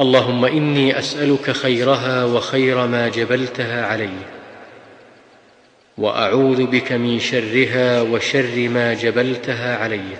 اللهم إني أسألك خيرها وخير ما جبلتها عليه وأعوذ بك من شرها وشر ما جبلتها عليه